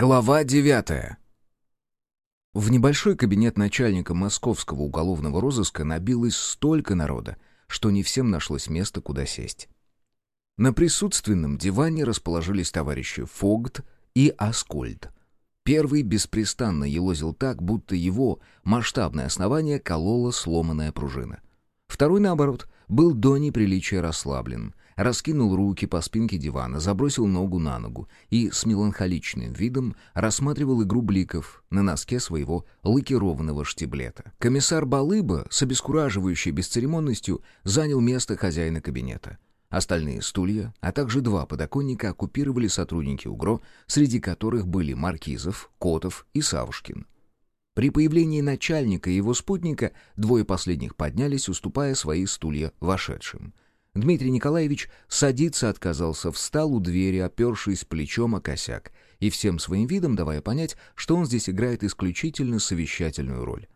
Глава девятая. В небольшой кабинет начальника московского уголовного розыска набилось столько народа, что не всем нашлось места, куда сесть. На присутственном диване расположились товарищи Фогт и Аскольд. Первый беспрестанно елозил так, будто его масштабное основание колола сломанная пружина. Второй, наоборот, был до неприличия расслаблен, раскинул руки по спинке дивана, забросил ногу на ногу и с меланхоличным видом рассматривал игру бликов на носке своего лакированного штиблета. Комиссар Балыба с обескураживающей бесцеремонностью занял место хозяина кабинета. Остальные стулья, а также два подоконника оккупировали сотрудники УГРО, среди которых были Маркизов, Котов и Савушкин. При появлении начальника и его спутника двое последних поднялись, уступая свои стулья вошедшим — Дмитрий Николаевич садиться отказался, встал у двери, опершись плечом о косяк, и всем своим видом давая понять, что он здесь играет исключительно совещательную роль.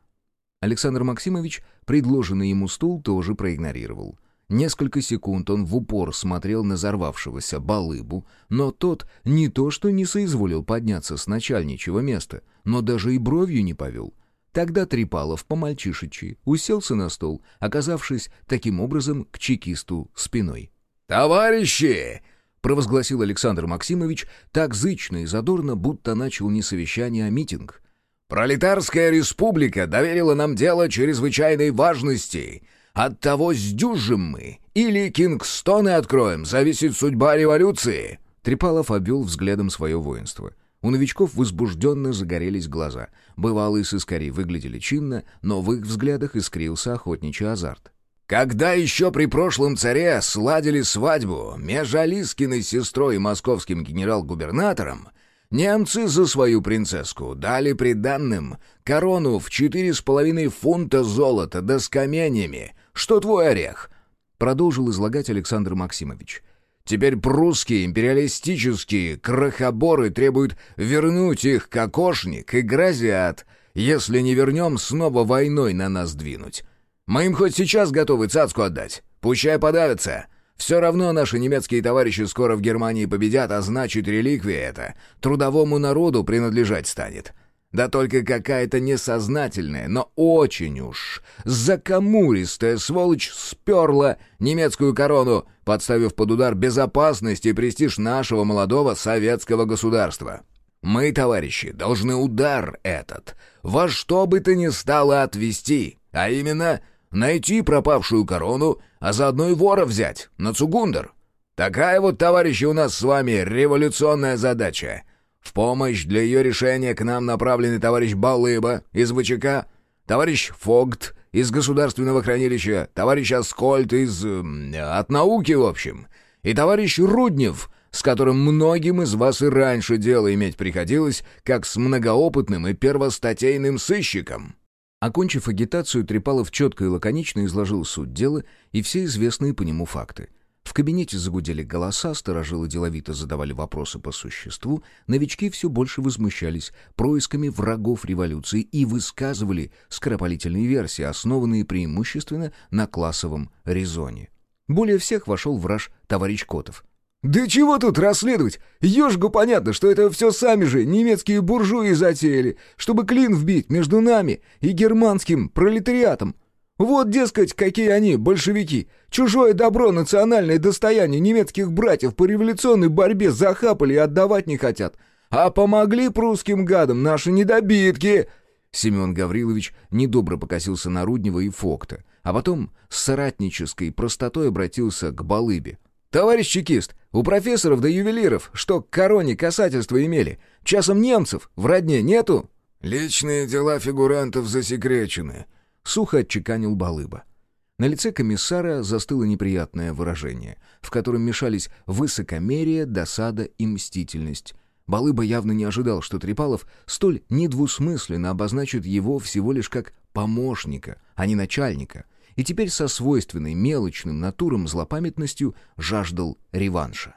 Александр Максимович предложенный ему стул тоже проигнорировал. Несколько секунд он в упор смотрел на взорвавшегося балыбу, но тот не то что не соизволил подняться с начальничьего места, но даже и бровью не повел — Тогда Трипалов по-мальчишечи уселся на стол, оказавшись таким образом к чекисту спиной. «Товарищи!» — провозгласил Александр Максимович так зычно и задорно, будто начал не совещание, а митинг. «Пролетарская республика доверила нам дело чрезвычайной важности. От того сдюжим мы или Кингстоны откроем, зависит судьба революции». Трипалов обвел взглядом свое воинство — у новичков возбужденно загорелись глаза. Бывалые сыскари выглядели чинно, но в их взглядах искрился охотничий азарт. «Когда еще при прошлом царе сладили свадьбу между Алискиной сестрой и московским генерал-губернатором, немцы за свою принцесску дали приданным корону в четыре с половиной фунта золота да с каменьями. Что твой орех?» Продолжил излагать Александр Максимович — Теперь прусские империалистические крохоборы требуют вернуть их кокошник и грозят, если не вернем, снова войной на нас двинуть. Мы им хоть сейчас готовы цацку отдать. Пущай подавятся. Все равно наши немецкие товарищи скоро в Германии победят, а значит, реликвия эта трудовому народу принадлежать станет. Да только какая-то несознательная, но очень уж закамуристая сволочь сперла немецкую корону, подставив под удар безопасность и престиж нашего молодого советского государства. Мы, товарищи, должны удар этот во что бы то ни стало отвести, а именно найти пропавшую корону, а заодно и вора взять на Цугундер. Такая вот, товарищи, у нас с вами революционная задача — в помощь для ее решения к нам направлены товарищ Балыба из ВЧК, товарищ Фогт из Государственного хранилища, товарищ Аскольд из... от науки, в общем, и товарищ Руднев, с которым многим из вас и раньше дело иметь приходилось, как с многоопытным и первостатейным сыщиком». Окончив агитацию, Трепалов четко и лаконично изложил суть дела и все известные по нему факты. В кабинете загудели голоса, сторожилы деловито задавали вопросы по существу, новички все больше возмущались происками врагов революции и высказывали скоропалительные версии, основанные преимущественно на классовом резоне. Более всех вошел враж товарищ Котов. «Да чего тут расследовать? Ежгу понятно, что это все сами же немецкие буржуи затеяли, чтобы клин вбить между нами и германским пролетариатом. Вот, дескать, какие они, большевики. Чужое добро, национальное достояние немецких братьев по революционной борьбе захапали и отдавать не хотят. А помогли прусским гадам наши недобитки!» Семен Гаврилович недобро покосился на Руднева и Фокта, а потом с соратнической простотой обратился к Балыбе. «Товарищ чекист, у профессоров да ювелиров, что к короне касательства имели, часом немцев в родне нету?» «Личные дела фигурантов засекречены», сухо отчеканил Балыба. На лице комиссара застыло неприятное выражение, в котором мешались высокомерие, досада и мстительность. Балыба явно не ожидал, что Трипалов столь недвусмысленно обозначит его всего лишь как помощника, а не начальника, и теперь со свойственной мелочным натуром злопамятностью жаждал реванша.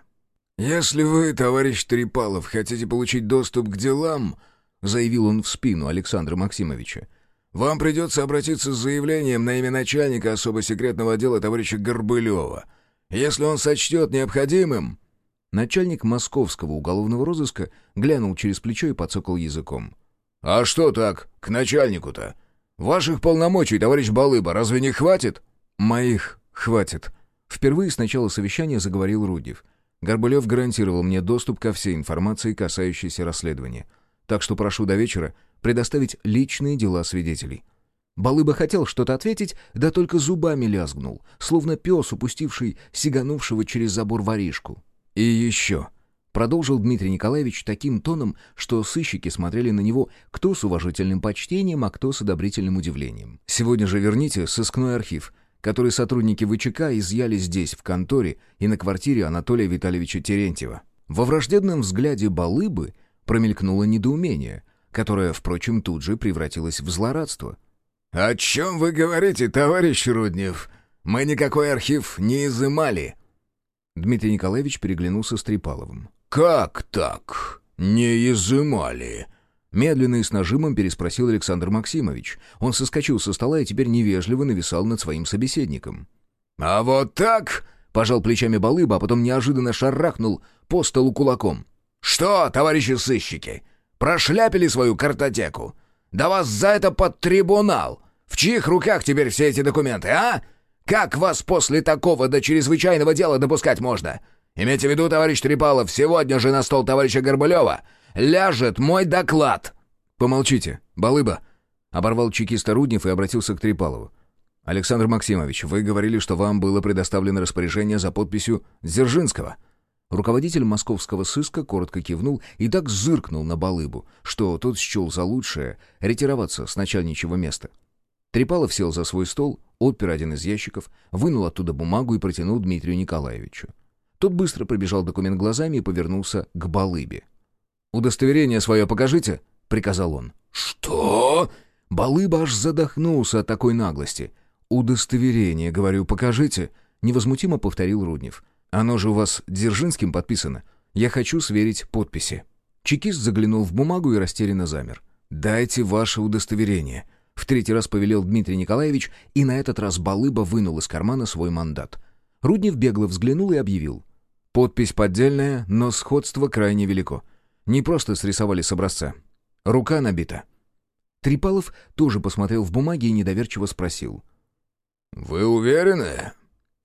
«Если вы, товарищ Трипалов, хотите получить доступ к делам», заявил он в спину Александра Максимовича, вам придется обратиться с заявлением на имя начальника особо секретного отдела товарища Горбылева. Если он сочтет необходимым...» Начальник московского уголовного розыска глянул через плечо и подсокал языком. «А что так, к начальнику-то? Ваших полномочий, товарищ Балыба, разве не хватит?» «Моих хватит». Впервые с начала совещания заговорил Рудев. Горбулев гарантировал мне доступ ко всей информации, касающейся расследования. Так что прошу до вечера предоставить личные дела свидетелей. Балыба хотел что-то ответить, да только зубами лязгнул, словно пес, упустивший сиганувшего через забор воришку. «И еще», — продолжил Дмитрий Николаевич таким тоном, что сыщики смотрели на него кто с уважительным почтением, а кто с одобрительным удивлением. «Сегодня же верните сыскной архив, который сотрудники ВЧК изъяли здесь, в конторе и на квартире Анатолия Витальевича Терентьева». Во враждебном взгляде Балыбы промелькнуло недоумение, которое, впрочем, тут же превратилось в злорадство. «О чем вы говорите, товарищ Руднев? Мы никакой архив не изымали». Дмитрий Николаевич переглянулся с Трипаловым. «Как так? Не изымали?» Медленно и с нажимом переспросил Александр Максимович. Он соскочил со стола и теперь невежливо нависал над своим собеседником. «А вот так?» — пожал плечами Балыба, а потом неожиданно шарахнул по столу кулаком. «Что, товарищи сыщики, прошляпили свою картотеку? Да вас за это под трибунал! В чьих руках теперь все эти документы, а? Как вас после такого до чрезвычайного дела допускать можно? Имейте в виду, товарищ Трипалов, сегодня же на стол товарища Горбулева ляжет мой доклад!» «Помолчите, балыба!» — оборвал чекиста Руднев и обратился к Трипалову. «Александр Максимович, вы говорили, что вам было предоставлено распоряжение за подписью Дзержинского». Руководитель московского сыска коротко кивнул и так зыркнул на Балыбу, что тот счел за лучшее ретироваться с начальничьего места. Трипалов сел за свой стол, отпер один из ящиков, вынул оттуда бумагу и протянул Дмитрию Николаевичу. Тот быстро пробежал документ глазами и повернулся к Балыбе. «Удостоверение свое покажите», — приказал он. «Что?» Балыба аж задохнулся от такой наглости. «Удостоверение, говорю, покажите», — невозмутимо повторил Руднев. «Оно же у вас Дзержинским подписано. Я хочу сверить подписи». Чекист заглянул в бумагу и растерянно замер. «Дайте ваше удостоверение», в третий раз повелел Дмитрий Николаевич, и на этот раз Балыба вынул из кармана свой мандат. Руднев бегло взглянул и объявил. Подпись поддельная, но сходство крайне велико. Не просто срисовали с образца. Рука набита. Трипалов тоже посмотрел в бумаги и недоверчиво спросил. «Вы уверены?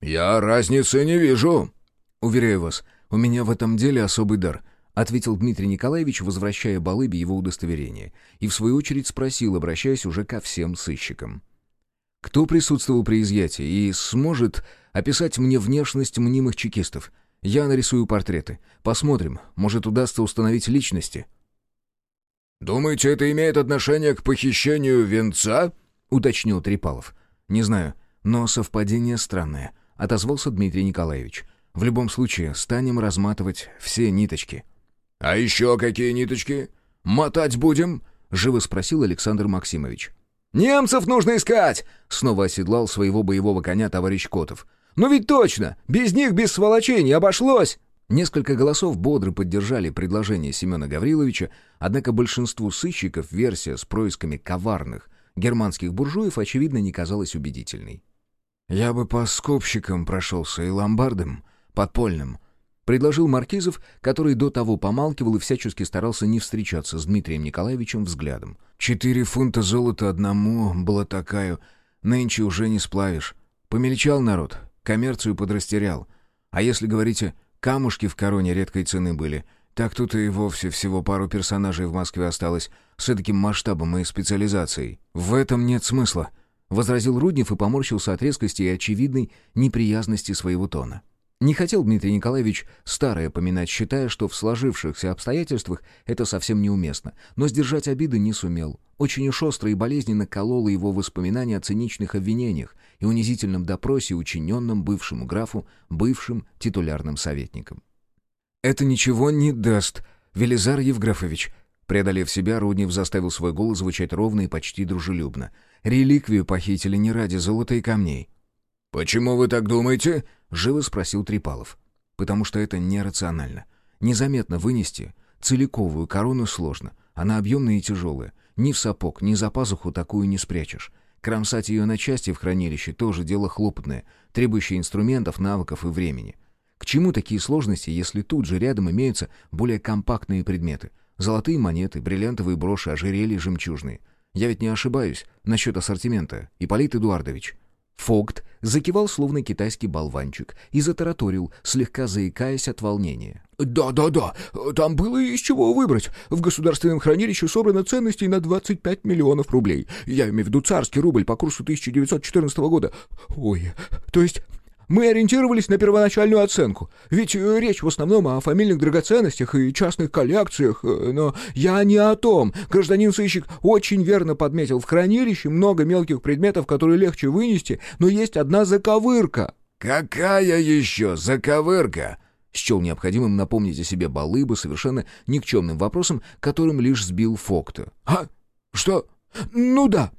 Я разницы не вижу». «Уверяю вас, у меня в этом деле особый дар. — ответил Дмитрий Николаевич, возвращая Балыбе его удостоверение, и в свою очередь спросил, обращаясь уже ко всем сыщикам. «Кто присутствовал при изъятии и сможет описать мне внешность мнимых чекистов? Я нарисую портреты. Посмотрим, может, удастся установить личности». «Думаете, это имеет отношение к похищению венца?» — уточнил Трипалов. «Не знаю, но совпадение странное», — отозвался Дмитрий Николаевич. «В любом случае, станем разматывать все ниточки». «А еще какие ниточки? Мотать будем?» — живо спросил Александр Максимович. «Немцев нужно искать!» — снова оседлал своего боевого коня товарищ Котов. «Ну ведь точно! Без них, без сволочей не обошлось!» Несколько голосов бодро поддержали предложение Семена Гавриловича, однако большинству сыщиков версия с происками коварных германских буржуев, очевидно, не казалась убедительной. «Я бы по скупщикам прошелся и ломбардам, подпольным», предложил Маркизов, который до того помалкивал и всячески старался не встречаться с Дмитрием Николаевичем взглядом. «Четыре фунта золота одному было такая, нынче уже не сплавишь. Помельчал народ, коммерцию подрастерял. А если, говорите, камушки в короне редкой цены были, так тут и вовсе всего пару персонажей в Москве осталось с таким масштабом и специализацией. В этом нет смысла», — возразил Руднев и поморщился от резкости и очевидной неприязности своего тона. Не хотел Дмитрий Николаевич старое поминать, считая, что в сложившихся обстоятельствах это совсем неуместно, но сдержать обиды не сумел. Очень уж остро и болезненно кололо его воспоминания о циничных обвинениях и унизительном допросе, учиненном бывшему графу, бывшим титулярным советником. «Это ничего не даст, Велизар Евграфович», Преодолев себя, Руднев заставил свой голос звучать ровно и почти дружелюбно. «Реликвию похитили не ради золота и камней». «Почему вы так думаете?» Живо спросил Трипалов. «Потому что это нерационально. Незаметно вынести целиковую корону сложно. Она объемная и тяжелая. Ни в сапог, ни за пазуху такую не спрячешь. Кромсать ее на части в хранилище тоже дело хлопотное, требующее инструментов, навыков и времени. К чему такие сложности, если тут же рядом имеются более компактные предметы? Золотые монеты, бриллиантовые броши, ожерелья жемчужные. Я ведь не ошибаюсь насчет ассортимента, Ипполит Эдуардович. Фогт закивал словно китайский болванчик и затараторил, слегка заикаясь от волнения. «Да-да-да, там было из чего выбрать. В государственном хранилище собрано ценностей на 25 миллионов рублей. Я имею в виду царский рубль по курсу 1914 года. Ой, то есть мы ориентировались на первоначальную оценку, ведь э, речь в основном о фамильных драгоценностях и частных коллекциях, э, но я не о том. Гражданин-сыщик очень верно подметил, в хранилище много мелких предметов, которые легче вынести, но есть одна заковырка. «Какая еще заковырка?» счел необходимым напомнить о себе Балыбу совершенно никчемным вопросом, которым лишь сбил Фокта. «А? Что? Ну да,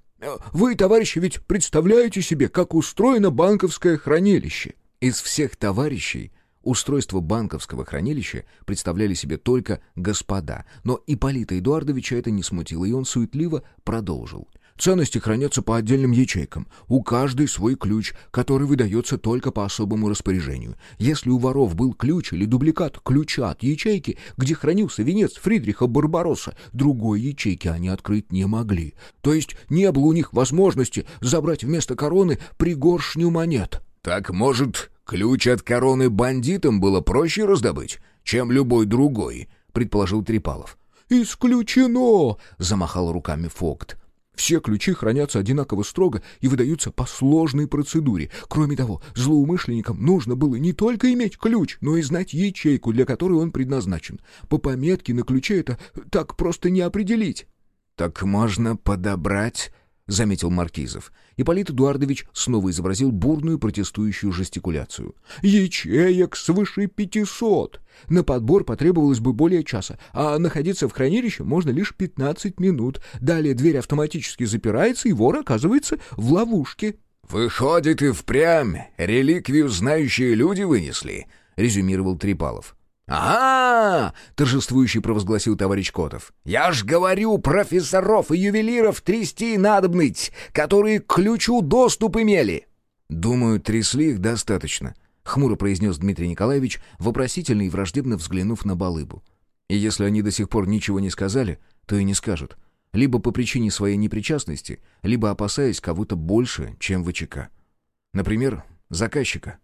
вы, товарищи, ведь представляете себе, как устроено банковское хранилище?» Из всех товарищей устройство банковского хранилища представляли себе только господа, но Ипполита Эдуардовича это не смутило, и он суетливо продолжил. Ценности хранятся по отдельным ячейкам. У каждой свой ключ, который выдается только по особому распоряжению. Если у воров был ключ или дубликат ключа от ячейки, где хранился венец Фридриха Барбаросса, другой ячейки они открыть не могли. То есть не было у них возможности забрать вместо короны пригоршню монет. «Так, может, ключ от короны бандитам было проще раздобыть, чем любой другой?» — предположил Трипалов. «Исключено!» — замахал руками Фокт. Все ключи хранятся одинаково строго и выдаются по сложной процедуре. Кроме того, злоумышленникам нужно было не только иметь ключ, но и знать ячейку, для которой он предназначен. По пометке на ключе это так просто не определить. «Так можно подобрать...» — заметил Маркизов. Ипполит Эдуардович снова изобразил бурную протестующую жестикуляцию. «Ячеек свыше пятисот! На подбор потребовалось бы более часа, а находиться в хранилище можно лишь пятнадцать минут. Далее дверь автоматически запирается, и вор оказывается в ловушке». «Выходит, и впрямь реликвию знающие люди вынесли», — резюмировал Трипалов. «Ага!» — торжествующий провозгласил товарищ Котов. «Я ж говорю, профессоров и ювелиров трясти надобныть, которые к ключу доступ имели!» «Думаю, трясли их достаточно», — хмуро произнес Дмитрий Николаевич, вопросительно и враждебно взглянув на Балыбу. «И если они до сих пор ничего не сказали, то и не скажут. Либо по причине своей непричастности, либо опасаясь кого-то больше, чем ВЧК. Например, заказчика».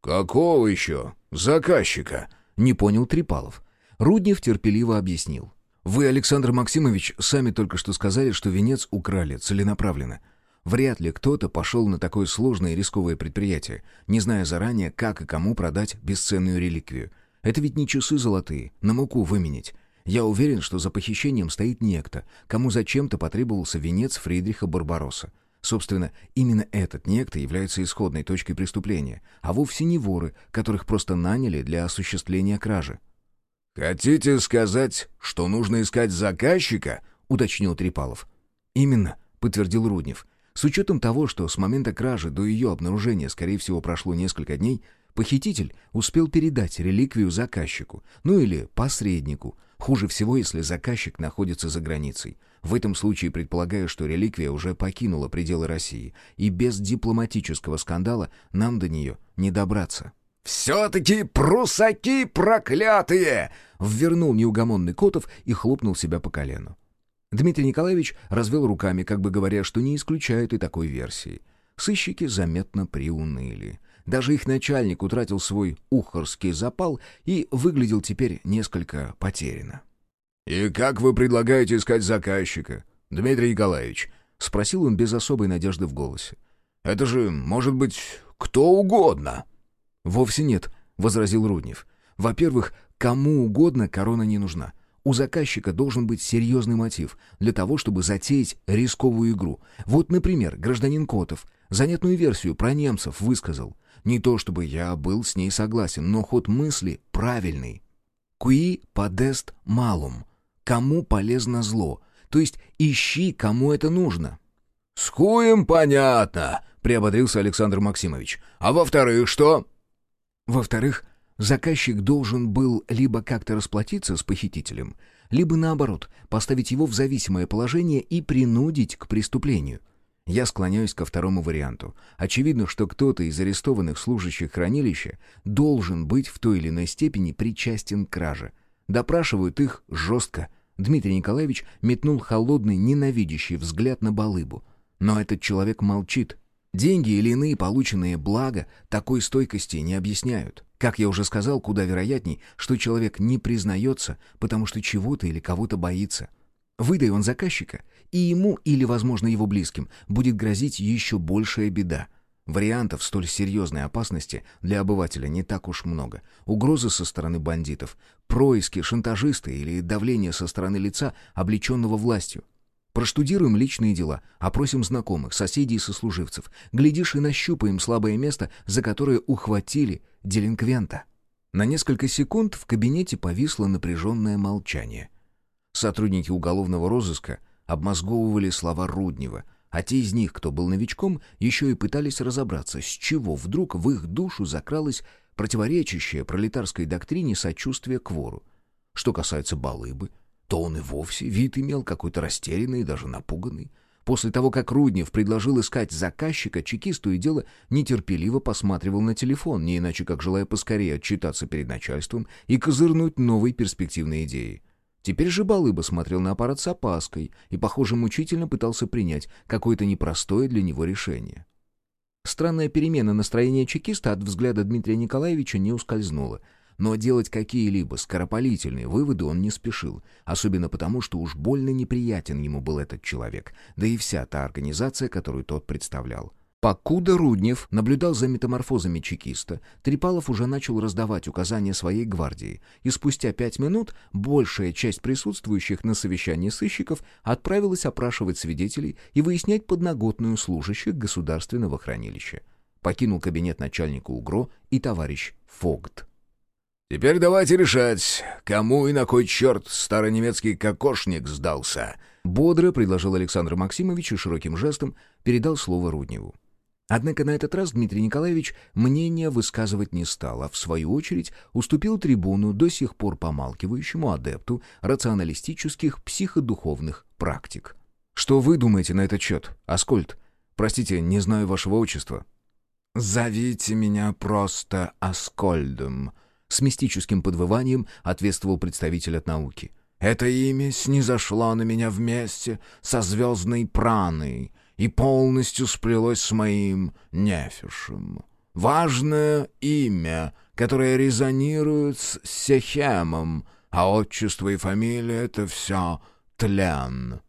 «Какого еще заказчика?» Не понял Трипалов. Руднев терпеливо объяснил. «Вы, Александр Максимович, сами только что сказали, что венец украли целенаправленно. Вряд ли кто-то пошел на такое сложное и рисковое предприятие, не зная заранее, как и кому продать бесценную реликвию. Это ведь не часы золотые, на муку выменить. Я уверен, что за похищением стоит некто, кому зачем-то потребовался венец Фридриха Барбаросса. Собственно, именно этот некто является исходной точкой преступления, а вовсе не воры, которых просто наняли для осуществления кражи. «Хотите сказать, что нужно искать заказчика?» — уточнил Трипалов. «Именно», — подтвердил Руднев. «С учетом того, что с момента кражи до ее обнаружения, скорее всего, прошло несколько дней, похититель успел передать реликвию заказчику, ну или посреднику. Хуже всего, если заказчик находится за границей. В этом случае предполагаю, что реликвия уже покинула пределы России, и без дипломатического скандала нам до нее не добраться. «Все-таки прусаки проклятые!» — ввернул неугомонный Котов и хлопнул себя по колену. Дмитрий Николаевич развел руками, как бы говоря, что не исключает и такой версии. Сыщики заметно приуныли. Даже их начальник утратил свой ухорский запал и выглядел теперь несколько потерянно. «И как вы предлагаете искать заказчика, Дмитрий Николаевич?» — спросил он без особой надежды в голосе. «Это же, может быть, кто угодно». «Вовсе нет», — возразил Руднев. «Во-первых, кому угодно корона не нужна. У заказчика должен быть серьезный мотив для того, чтобы затеять рисковую игру. Вот, например, гражданин Котов занятную версию про немцев высказал. Не то чтобы я был с ней согласен, но ход мысли правильный. «Qui подест малум» кому полезно зло, то есть ищи, кому это нужно. «С хуем понятно», — приободрился Александр Максимович. «А во-вторых, что?» «Во-вторых, заказчик должен был либо как-то расплатиться с похитителем, либо, наоборот, поставить его в зависимое положение и принудить к преступлению. Я склоняюсь ко второму варианту. Очевидно, что кто-то из арестованных служащих хранилища должен быть в той или иной степени причастен к краже. Допрашивают их жестко. Дмитрий Николаевич метнул холодный, ненавидящий взгляд на Балыбу. Но этот человек молчит. Деньги или иные полученные блага такой стойкости не объясняют. Как я уже сказал, куда вероятней, что человек не признается, потому что чего-то или кого-то боится. Выдай он заказчика, и ему или, возможно, его близким будет грозить еще большая беда. Вариантов столь серьезной опасности для обывателя не так уж много. Угрозы со стороны бандитов, происки шантажиста или давление со стороны лица, облеченного властью. Проштудируем личные дела, опросим знакомых, соседей и сослуживцев. Глядишь и нащупаем слабое место, за которое ухватили делинквента. На несколько секунд в кабинете повисло напряженное молчание. Сотрудники уголовного розыска обмозговывали слова Руднева, а те из них, кто был новичком, еще и пытались разобраться, с чего вдруг в их душу закралось противоречащее пролетарской доктрине сочувствие к вору. Что касается Балыбы, то он и вовсе вид имел какой-то растерянный и даже напуганный. После того, как Руднев предложил искать заказчика, чекисту и дело нетерпеливо посматривал на телефон, не иначе как желая поскорее отчитаться перед начальством и козырнуть новой перспективной идеей. Теперь же Балыба смотрел на аппарат с опаской и, похоже, мучительно пытался принять какое-то непростое для него решение. Странная перемена настроения чекиста от взгляда Дмитрия Николаевича не ускользнула, но делать какие-либо скоропалительные выводы он не спешил, особенно потому, что уж больно неприятен ему был этот человек, да и вся та организация, которую тот представлял. Покуда Руднев наблюдал за метаморфозами чекиста, Трипалов уже начал раздавать указания своей гвардии, и спустя пять минут большая часть присутствующих на совещании сыщиков отправилась опрашивать свидетелей и выяснять подноготную служащих государственного хранилища. Покинул кабинет начальника УГРО и товарищ Фогт. «Теперь давайте решать, кому и на кой черт старый немецкий кокошник сдался», бодро предложил Александр Максимович и широким жестом передал слово Рудневу. Однако на этот раз Дмитрий Николаевич мнение высказывать не стал, а в свою очередь уступил трибуну до сих пор помалкивающему адепту рационалистических психодуховных практик. «Что вы думаете на этот счет, Аскольд? Простите, не знаю вашего отчества». «Зовите меня просто Аскольдом», — с мистическим подвыванием ответствовал представитель от науки. «Это имя снизошло на меня вместе со звездной праной» и полностью сплелось с моим нефишем. Важное имя, которое резонирует с Сехемом, а отчество и фамилия — это все тлен.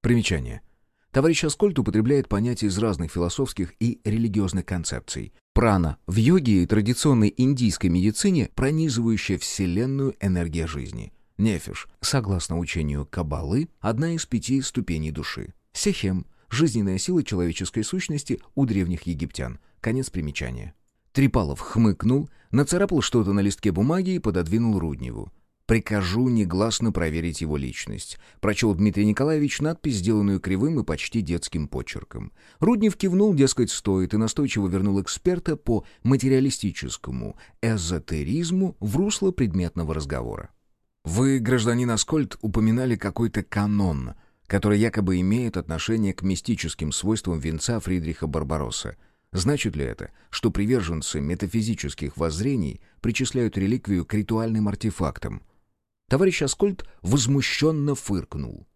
Примечание. Товарищ Аскольд употребляет понятия из разных философских и религиозных концепций. Прана в йоге и традиционной индийской медицине пронизывающая вселенную энергия жизни. Нефиш, согласно учению Каббалы, одна из пяти ступеней души. Сехем Жизненная сила человеческой сущности у древних египтян. Конец примечания. Трипалов хмыкнул, нацарапал что-то на листке бумаги и пододвинул Рудневу. «Прикажу негласно проверить его личность», — прочел Дмитрий Николаевич надпись, сделанную кривым и почти детским почерком. Руднев кивнул, дескать, стоит, и настойчиво вернул эксперта по материалистическому эзотеризму в русло предметного разговора. «Вы, гражданин Аскольд, упоминали какой-то канон», который якобы имеет отношение к мистическим свойствам венца Фридриха Барбаросса. Значит ли это, что приверженцы метафизических воззрений причисляют реликвию к ритуальным артефактам? Товарищ Аскольд возмущенно фыркнул.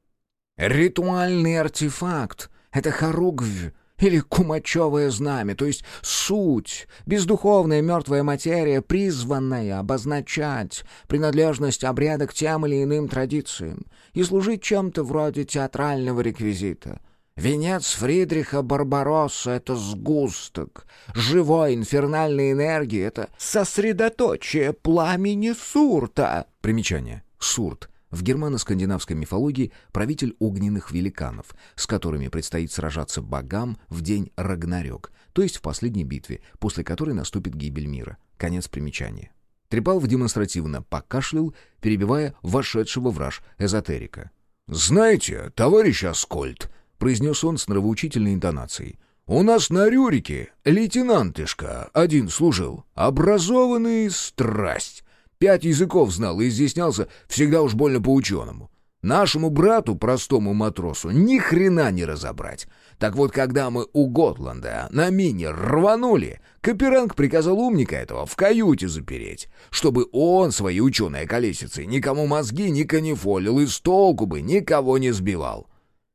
«Ритуальный артефакт — это хоругвь, или кумачевое знамя, то есть суть, бездуховная мертвая материя, призванная обозначать принадлежность обряда к тем или иным традициям и служить чем-то вроде театрального реквизита. Венец Фридриха Барбаросса — это сгусток, живой инфернальной энергии — это сосредоточие пламени Сурта. Примечание. Сурт в германо-скандинавской мифологии правитель огненных великанов, с которыми предстоит сражаться богам в день Рагнарёк, то есть в последней битве, после которой наступит гибель мира. Конец примечания. Трепалов демонстративно покашлял, перебивая вошедшего враж эзотерика. «Знаете, товарищ Аскольд», — произнес он с нравоучительной интонацией, «у нас на Рюрике лейтенантышка один служил, образованный страсть». Пять языков знал и изъяснялся всегда уж больно по-ученому. Нашему брату, простому матросу, ни хрена не разобрать. Так вот, когда мы у Готланда на мине рванули, Каперанг приказал умника этого в каюте запереть, чтобы он своей ученой колесицей никому мозги не канифолил и с толку бы никого не сбивал.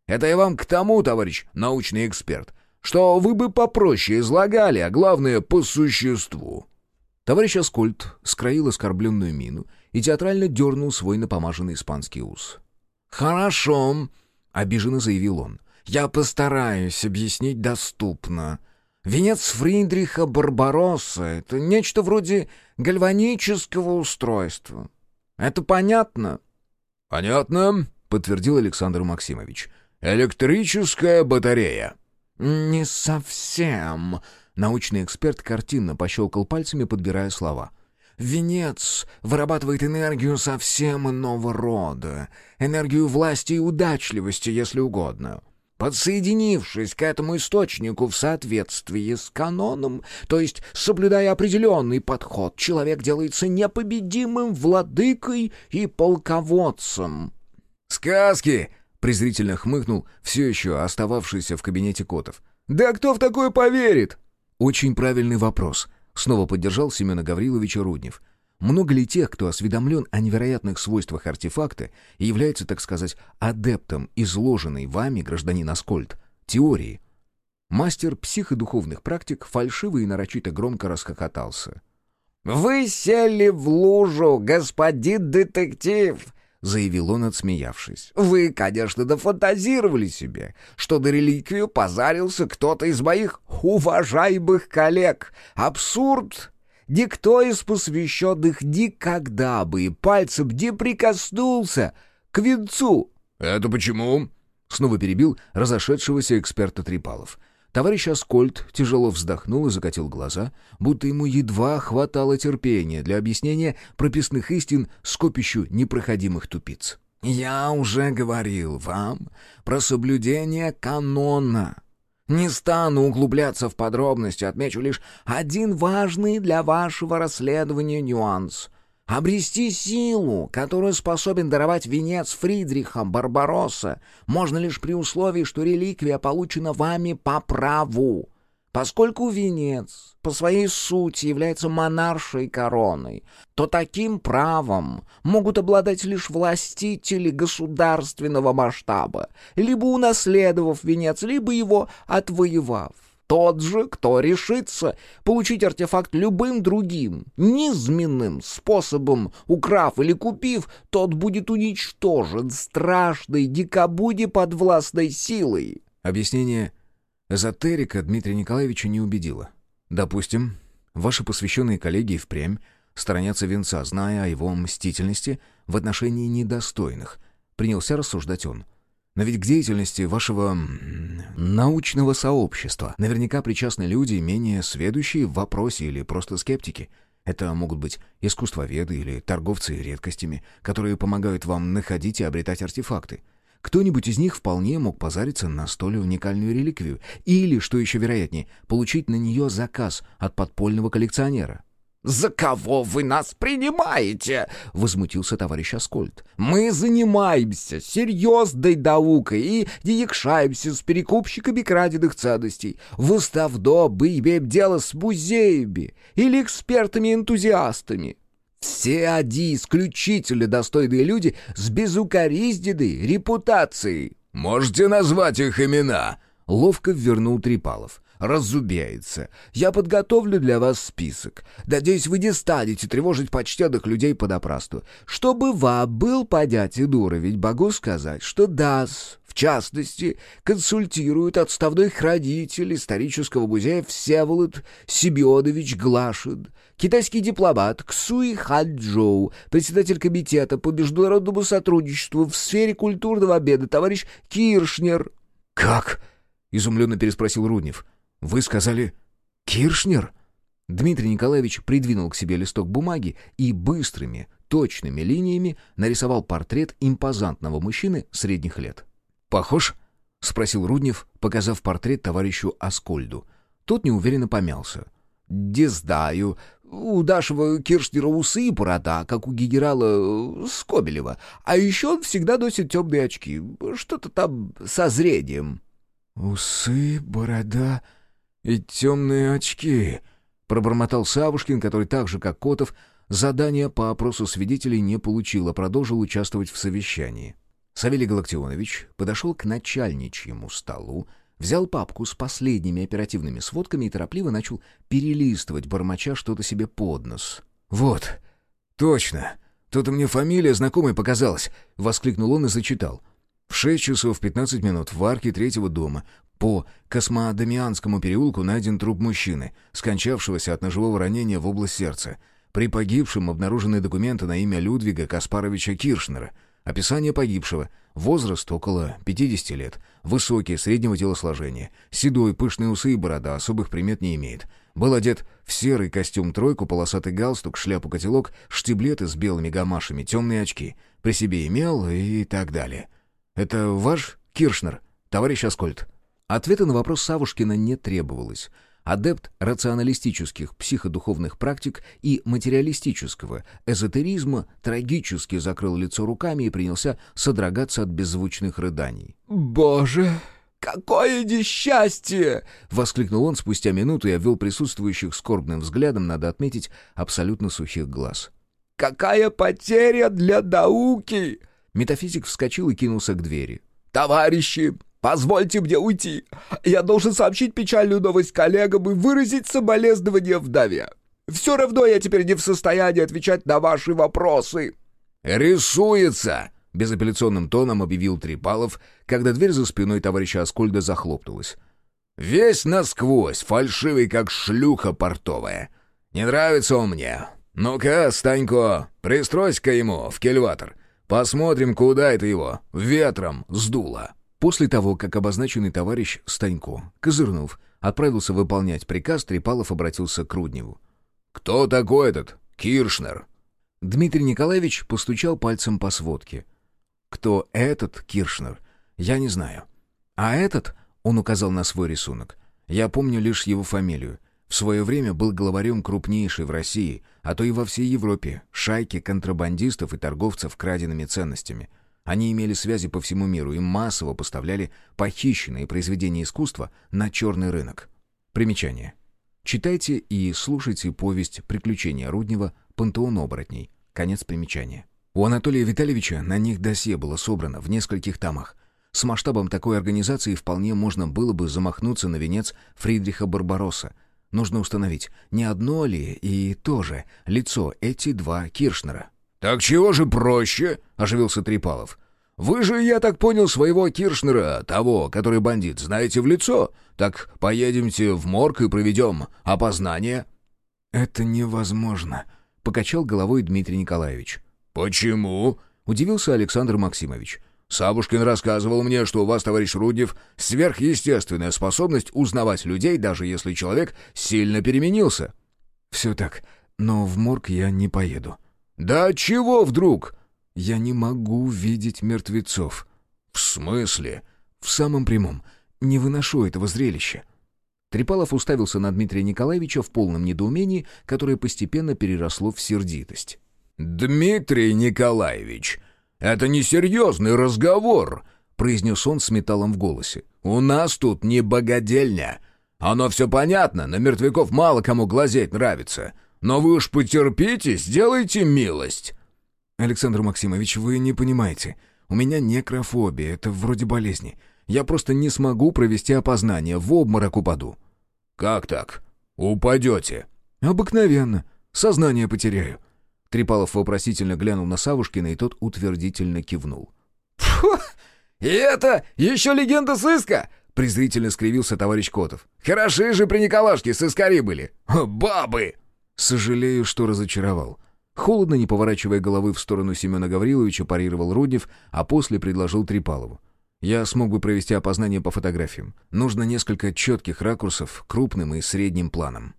Это я вам к тому, товарищ научный эксперт, что вы бы попроще излагали, а главное, по существу». Товарищ Аскольд скроил оскорбленную мину и театрально дернул свой напомаженный испанский ус. «Хорошо», — обиженно заявил он. «Я постараюсь объяснить доступно. Венец Фридриха Барбаросса — это нечто вроде гальванического устройства. Это понятно?» «Понятно», — подтвердил Александр Максимович. «Электрическая батарея». «Не совсем», — научный эксперт картинно пощелкал пальцами, подбирая слова. Венец вырабатывает энергию совсем иного рода, энергию власти и удачливости, если угодно. Подсоединившись к этому источнику в соответствии с каноном, то есть соблюдая определенный подход, человек делается непобедимым владыкой и полководцем. «Сказки!» — презрительно хмыкнул все еще остававшийся в кабинете Котов. «Да кто в такое поверит?» «Очень правильный вопрос», Снова поддержал Семена Гавриловича Руднев. Много ли тех, кто осведомлен о невероятных свойствах артефакта и является, так сказать, адептом изложенной вами, гражданин Аскольд, теории? Мастер психодуховных практик фальшиво и нарочито громко расхохотался. «Вы сели в лужу, господин детектив!» Заявил он, отсмеявшись. «Вы, конечно, дофантазировали себе, что на реликвию позарился кто-то из моих уважаемых коллег. Абсурд! Никто из посвященных никогда бы и пальцем не прикоснулся к венцу!» «Это почему?» — снова перебил разошедшегося эксперта Трипалов. Товарищ Аскольд тяжело вздохнул и закатил глаза, будто ему едва хватало терпения для объяснения прописных истин скопищу непроходимых тупиц. «Я уже говорил вам про соблюдение канона. Не стану углубляться в подробности, отмечу лишь один важный для вашего расследования нюанс. Обрести силу, которую способен даровать венец Фридриха Барбаросса, можно лишь при условии, что реликвия получена вами по праву. Поскольку венец по своей сути является монаршей короной, то таким правом могут обладать лишь властители государственного масштаба, либо унаследовав венец, либо его отвоевав. Тот же, кто решится получить артефакт любым другим, низменным способом, украв или купив, тот будет уничтожен страшной дикобуде подвластной силой. Объяснение эзотерика Дмитрия Николаевича не убедило. Допустим, ваши посвященные коллеги впрямь сторонятся венца, зная о его мстительности в отношении недостойных. Принялся рассуждать он. Но ведь к деятельности вашего научного сообщества наверняка причастны люди, менее сведущие в вопросе или просто скептики. Это могут быть искусствоведы или торговцы редкостями, которые помогают вам находить и обретать артефакты. Кто-нибудь из них вполне мог позариться на столь уникальную реликвию или, что еще вероятнее, получить на нее заказ от подпольного коллекционера. «За кого вы нас принимаете?» — возмутился товарищ Аскольд. «Мы занимаемся серьезной наукой и не якшаемся с перекупщиками краденных ценностей. В Уставдобы имеем дело с музеями или экспертами-энтузиастами. Все они исключительно достойные люди с безукоризненной репутацией». «Можете назвать их имена?» — ловко вернул Трипалов разубяется. Я подготовлю для вас список. Надеюсь, вы не станете тревожить почтенных людей подопрасту. Чтобы вам был понятен уровень, могу сказать, что ДАС, в частности, консультирует отставной хранитель исторического музея Всеволод Семенович Глашин, китайский дипломат Ксуи Ханчжоу, председатель комитета по международному сотрудничеству в сфере культурного обмена товарищ Киршнер. «Как?» — изумленно переспросил Руднев. «Вы сказали Киршнер?» Дмитрий Николаевич придвинул к себе листок бумаги и быстрыми, точными линиями нарисовал портрет импозантного мужчины средних лет. «Похож?» — спросил Руднев, показав портрет товарищу Аскольду. Тот неуверенно помялся. «Не знаю. У Дашева Киршнера усы и борода, как у генерала э, Скобелева. А еще он всегда носит темные очки. Что-то там со зрением». «Усы, борода и темные очки», — пробормотал Савушкин, который так же, как Котов, задание по опросу свидетелей не получил, а продолжил участвовать в совещании. Савелий Галактионович подошел к начальничьему столу, взял папку с последними оперативными сводками и торопливо начал перелистывать, бормоча что-то себе под нос. «Вот, точно! Тут мне фамилия знакомой показалась!» — воскликнул он и зачитал. В шесть часов пятнадцать минут в арке третьего дома по Космодемианскому переулку найден труп мужчины, скончавшегося от ножевого ранения в область сердца. При погибшем обнаружены документы на имя Людвига Каспаровича Киршнера. Описание погибшего. Возраст около 50 лет. Высокий, среднего телосложения. Седой, пышные усы и борода, особых примет не имеет. Был одет в серый костюм-тройку, полосатый галстук, шляпу-котелок, штиблеты с белыми гамашами, темные очки. При себе имел и так далее. «Это ваш Киршнер, товарищ Аскольд?» Ответа на вопрос Савушкина не требовалось. Адепт рационалистических психодуховных практик и материалистического эзотеризма трагически закрыл лицо руками и принялся содрогаться от беззвучных рыданий. «Боже, какое несчастье!» — воскликнул он спустя минуту и обвел присутствующих скорбным взглядом, надо отметить, абсолютно сухих глаз. «Какая потеря для науки!» Метафизик вскочил и кинулся к двери. «Товарищи, позвольте мне уйти. Я должен сообщить печальную новость коллегам и выразить соболезнования вдове. Все равно я теперь не в состоянии отвечать на ваши вопросы». «Рисуется!» — безапелляционным тоном объявил Трипалов, когда дверь за спиной товарища Аскольда захлопнулась. «Весь насквозь, фальшивый, как шлюха портовая. Не нравится он мне. Ну-ка, Станько, пристройся-ка ему в кельватор. Посмотрим, куда это его ветром сдуло». После того, как обозначенный товарищ Станько, козырнув, отправился выполнять приказ, Трипалов обратился к Рудневу. «Кто такой этот Киршнер?» Дмитрий Николаевич постучал пальцем по сводке. «Кто этот Киршнер? Я не знаю. А этот, — он указал на свой рисунок, — я помню лишь его фамилию. В свое время был главарем крупнейшей в России, а то и во всей Европе, шайки контрабандистов и торговцев краденными ценностями. Они имели связи по всему миру и массово поставляли похищенные произведения искусства на черный рынок. Примечание. Читайте и слушайте повесть «Приключения Руднева. Пантеон оборотней». Конец примечания. У Анатолия Витальевича на них досье было собрано в нескольких томах. С масштабом такой организации вполне можно было бы замахнуться на венец Фридриха Барбаросса – Нужно установить, не одно ли и то же лицо эти два Киршнера. «Так чего же проще?» — оживился Трипалов. «Вы же, я так понял, своего Киршнера, того, который бандит, знаете в лицо? Так поедемте в морг и проведем опознание». «Это невозможно», — покачал головой Дмитрий Николаевич. «Почему?» — удивился Александр Максимович. Сабушкин рассказывал мне, что у вас, товарищ Руднев, сверхъестественная способность узнавать людей, даже если человек сильно переменился». «Все так, но в морг я не поеду». «Да чего вдруг?» «Я не могу видеть мертвецов». «В смысле?» «В самом прямом. Не выношу этого зрелища». Трипалов уставился на Дмитрия Николаевича в полном недоумении, которое постепенно переросло в сердитость. «Дмитрий Николаевич!» «Это несерьезный разговор», — произнес он с металлом в голосе. «У нас тут не богадельня. Оно все понятно, на мертвяков мало кому глазеть нравится. Но вы уж потерпите, сделайте милость». «Александр Максимович, вы не понимаете. У меня некрофобия, это вроде болезни. Я просто не смогу провести опознание, в обморок упаду». «Как так? Упадете?» «Обыкновенно. Сознание потеряю. Трипалов вопросительно глянул на Савушкина, и тот утвердительно кивнул. «Фу! И это еще легенда сыска!» — презрительно скривился товарищ Котов. «Хороши же при Николашке сыскари были! Бабы!» «Сожалею, что разочаровал». Холодно, не поворачивая головы в сторону Семена Гавриловича, парировал Руднев, а после предложил Трипалову. «Я смог бы провести опознание по фотографиям. Нужно несколько четких ракурсов, крупным и средним планом».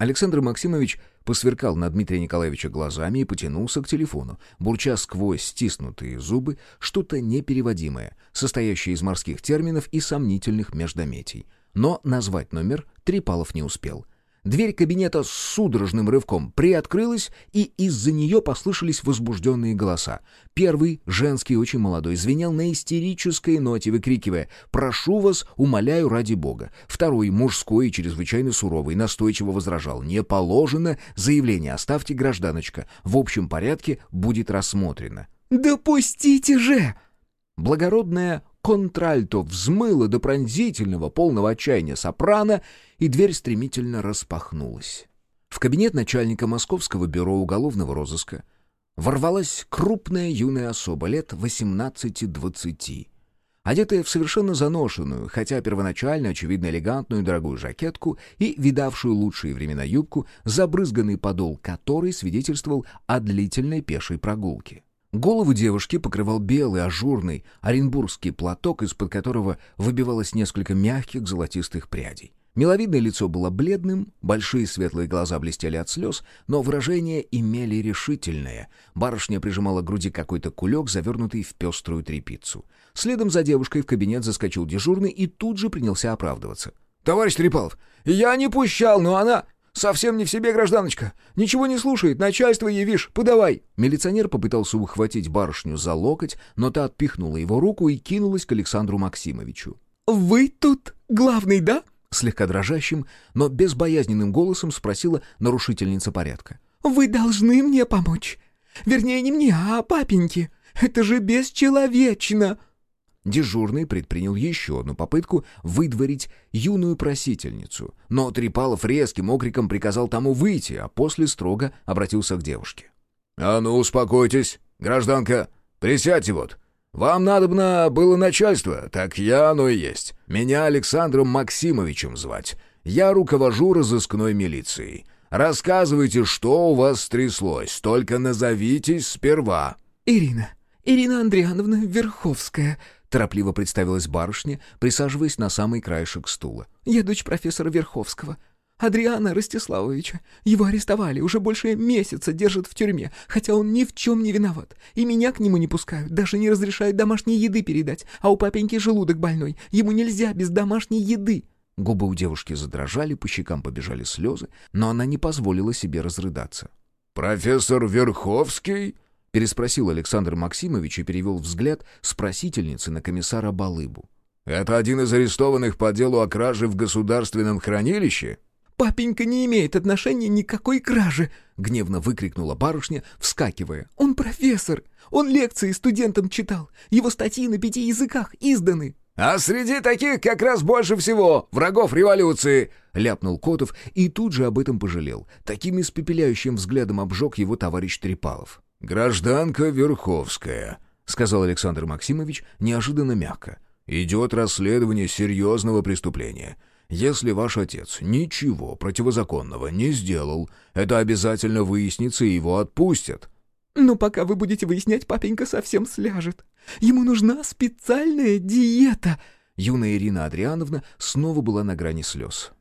Александр Максимович посверкал на Дмитрия Николаевича глазами и потянулся к телефону, бурча сквозь стиснутые зубы что-то непереводимое, состоящее из морских терминов и сомнительных междометий. Но назвать номер Трипалов не успел. Дверь кабинета с судорожным рывком приоткрылась, и из-за нее послышались возбужденные голоса. Первый, женский, очень молодой, звенел на истерической ноте, выкрикивая «Прошу вас, умоляю ради Бога». Второй, мужской и чрезвычайно суровый, настойчиво возражал «Не положено, заявление оставьте, гражданочка, в общем порядке будет рассмотрено». «Допустите же!» Благородная контральто взмыла до пронзительного, полного отчаяния сопрано, и дверь стремительно распахнулась. В кабинет начальника Московского бюро уголовного розыска ворвалась крупная юная особа лет 18-20, одетая в совершенно заношенную, хотя первоначально, очевидно, элегантную дорогую жакетку и видавшую лучшие времена юбку, забрызганный подол которой свидетельствовал о длительной пешей прогулке. Голову девушки покрывал белый ажурный оренбургский платок, из-под которого выбивалось несколько мягких золотистых прядей. Миловидное лицо было бледным, большие светлые глаза блестели от слез, но выражение имели решительное. Барышня прижимала к груди какой-то кулек, завернутый в пеструю тряпицу. Следом за девушкой в кабинет заскочил дежурный и тут же принялся оправдываться. «Товарищ Трипалов, я не пущал, но она...» «Совсем не в себе, гражданочка. Ничего не слушает, начальство явишь, подавай». Милиционер попытался ухватить барышню за локоть, но та отпихнула его руку и кинулась к Александру Максимовичу. «Вы тут главный, да?» Слегка дрожащим, но безбоязненным голосом спросила нарушительница порядка. «Вы должны мне помочь. Вернее, не мне, а папеньке. Это же бесчеловечно!» Дежурный предпринял еще одну попытку выдворить юную просительницу, но Трипалов резким окриком приказал тому выйти, а после строго обратился к девушке. «А ну, успокойтесь, гражданка, присядьте вот. Вам надобно было начальство, так я оно и есть. Меня Александром Максимовичем звать. Я руковожу разыскной милицией. Рассказывайте, что у вас стряслось, только назовитесь сперва». «Ирина, Ирина Андриановна Верховская», торопливо представилась барышня, присаживаясь на самый краешек стула. «Я дочь профессора Верховского. Адриана Ростиславовича. Его арестовали, уже больше месяца держат в тюрьме, хотя он ни в чем не виноват. И меня к нему не пускают, даже не разрешают домашней еды передать. А у папеньки желудок больной, ему нельзя без домашней еды». Губы у девушки задрожали, по щекам побежали слезы, но она не позволила себе разрыдаться. «Профессор Верховский?» — переспросил Александр Максимович и перевел взгляд с просительницы на комиссара Балыбу. «Это один из арестованных по делу о краже в государственном хранилище?» «Папенька не имеет отношения никакой кражи!» — гневно выкрикнула барышня, вскакивая. «Он профессор! Он лекции студентам читал! Его статьи на пяти языках изданы!» «А среди таких как раз больше всего врагов революции!» — ляпнул Котов и тут же об этом пожалел. Таким испепеляющим взглядом обжег его товарищ Трепалов. «Гражданка Верховская», — сказал Александр Максимович неожиданно мягко. «Идет расследование серьезного преступления. Если ваш отец ничего противозаконного не сделал, это обязательно выяснится и его отпустят». «Но пока вы будете выяснять, папенька совсем сляжет. Ему нужна специальная диета». Юная Ирина Адриановна снова была на грани слез.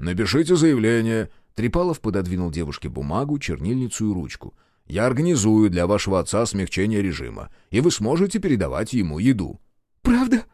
«Напишите заявление». Трипалов пододвинул девушке бумагу, чернильницу и ручку — я организую для вашего отца смягчение режима, и вы сможете передавать ему еду». «Правда?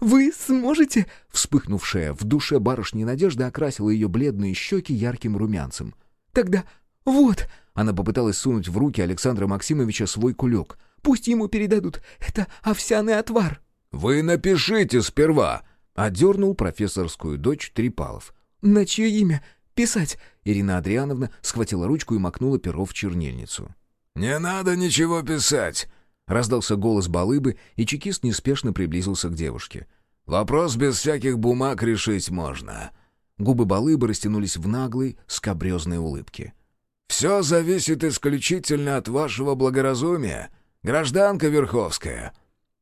Вы сможете?» Вспыхнувшая в душе барышни Надежда окрасила ее бледные щеки ярким румянцем. «Тогда вот...» Она попыталась сунуть в руки Александра Максимовича свой кулек. «Пусть ему передадут. Это овсяный отвар». «Вы напишите сперва!» — одернул профессорскую дочь Трипалов. «На чье имя писать?» Ирина Адриановна схватила ручку и макнула перо в чернильницу. «Не надо ничего писать!» Раздался голос Балыбы, и чекист неспешно приблизился к девушке. «Вопрос без всяких бумаг решить можно». Губы Балыбы растянулись в наглой, скобрезной улыбке. «Все зависит исключительно от вашего благоразумия, гражданка Верховская».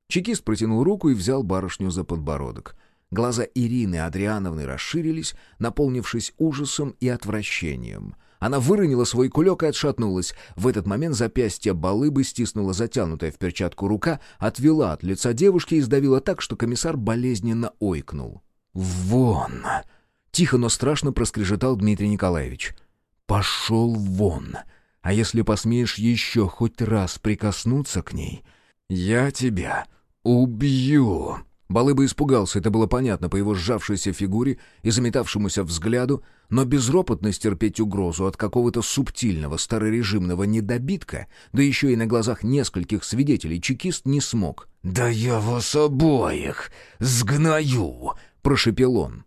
Чекист протянул руку и взял барышню за подбородок. Глаза Ирины Адриановны расширились, наполнившись ужасом и отвращением — она выронила свой кулек и отшатнулась. В этот момент запястье балыбы стиснула затянутая в перчатку рука, отвела от лица девушки и сдавила так, что комиссар болезненно ойкнул. «Вон!» — тихо, но страшно проскрежетал Дмитрий Николаевич. «Пошел вон! А если посмеешь еще хоть раз прикоснуться к ней, я тебя убью!» Балыба испугался, это было понятно по его сжавшейся фигуре и заметавшемуся взгляду, но безропотно стерпеть угрозу от какого-то субтильного старорежимного недобитка, да еще и на глазах нескольких свидетелей чекист не смог. «Да я вас обоих сгною!» — прошепел он.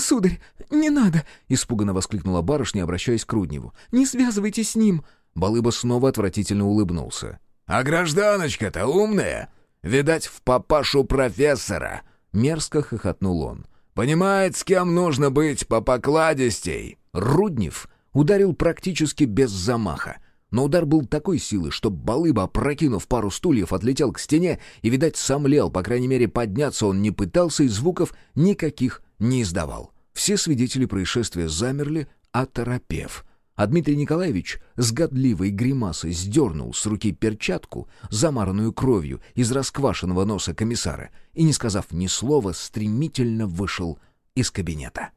«Сударь, не надо!» — испуганно воскликнула барышня, обращаясь к Рудневу. «Не связывайтесь с ним!» Балыба снова отвратительно улыбнулся. «А гражданочка-то умная! Видать, в папашу профессора!» Мерзко хохотнул он. «Понимает, с кем нужно быть по покладистей!» Руднев ударил практически без замаха. Но удар был такой силы, что Балыба, прокинув пару стульев, отлетел к стене и, видать, сомлел, по крайней мере, подняться он не пытался и звуков никаких не издавал. Все свидетели происшествия замерли, оторопев — а Дмитрий Николаевич с годливой гримасой сдернул с руки перчатку, замаранную кровью из расквашенного носа комиссара, и, не сказав ни слова, стремительно вышел из кабинета.